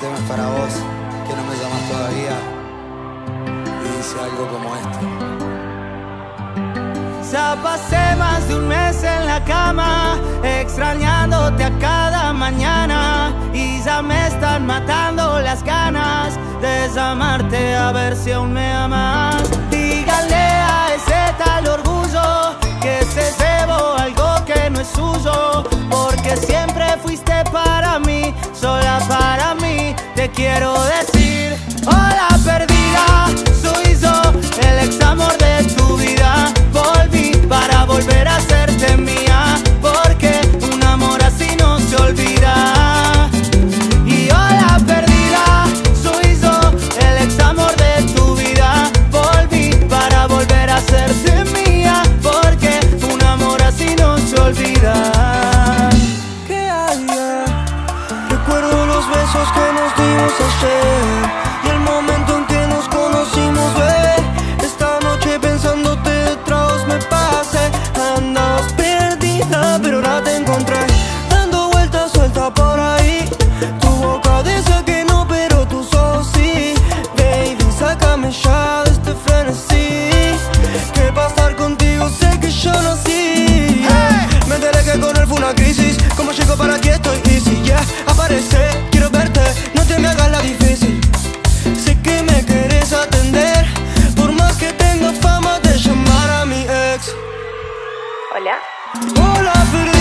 tema es para vos, que no me llamas todavía. Y dice algo como esto. Ya pasé más de un mes en la cama, extrañándote a cada mañana. Y ya me están matando las ganas de llamarte a ver si aún me amas. Quiero Y el momento en que nos conocimos, Esta noche pensándote de tragos me pasé. Andabas perdida, pero ahora te encontré. Dando vueltas suelta por ahí. Tu boca dice que no, pero tus ojos sí. Baby, sácame ya de este frenesí. Que para estar contigo sé que yo nací. Me enteré que con él fue una crisis. Como llego para aquí estoy easy, yeah Aparece, All I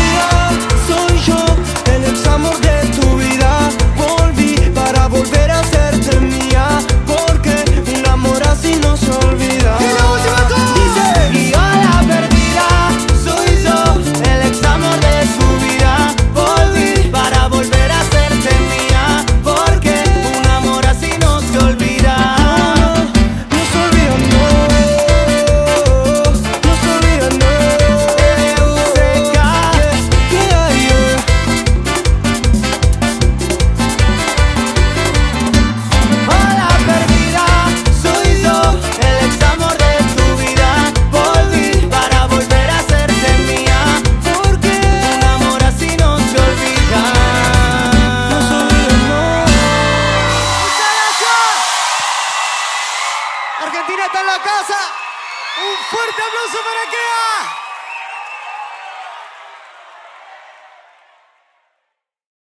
Argentina está en la casa. Un fuerte aplauso para Kea.